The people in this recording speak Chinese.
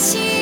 心。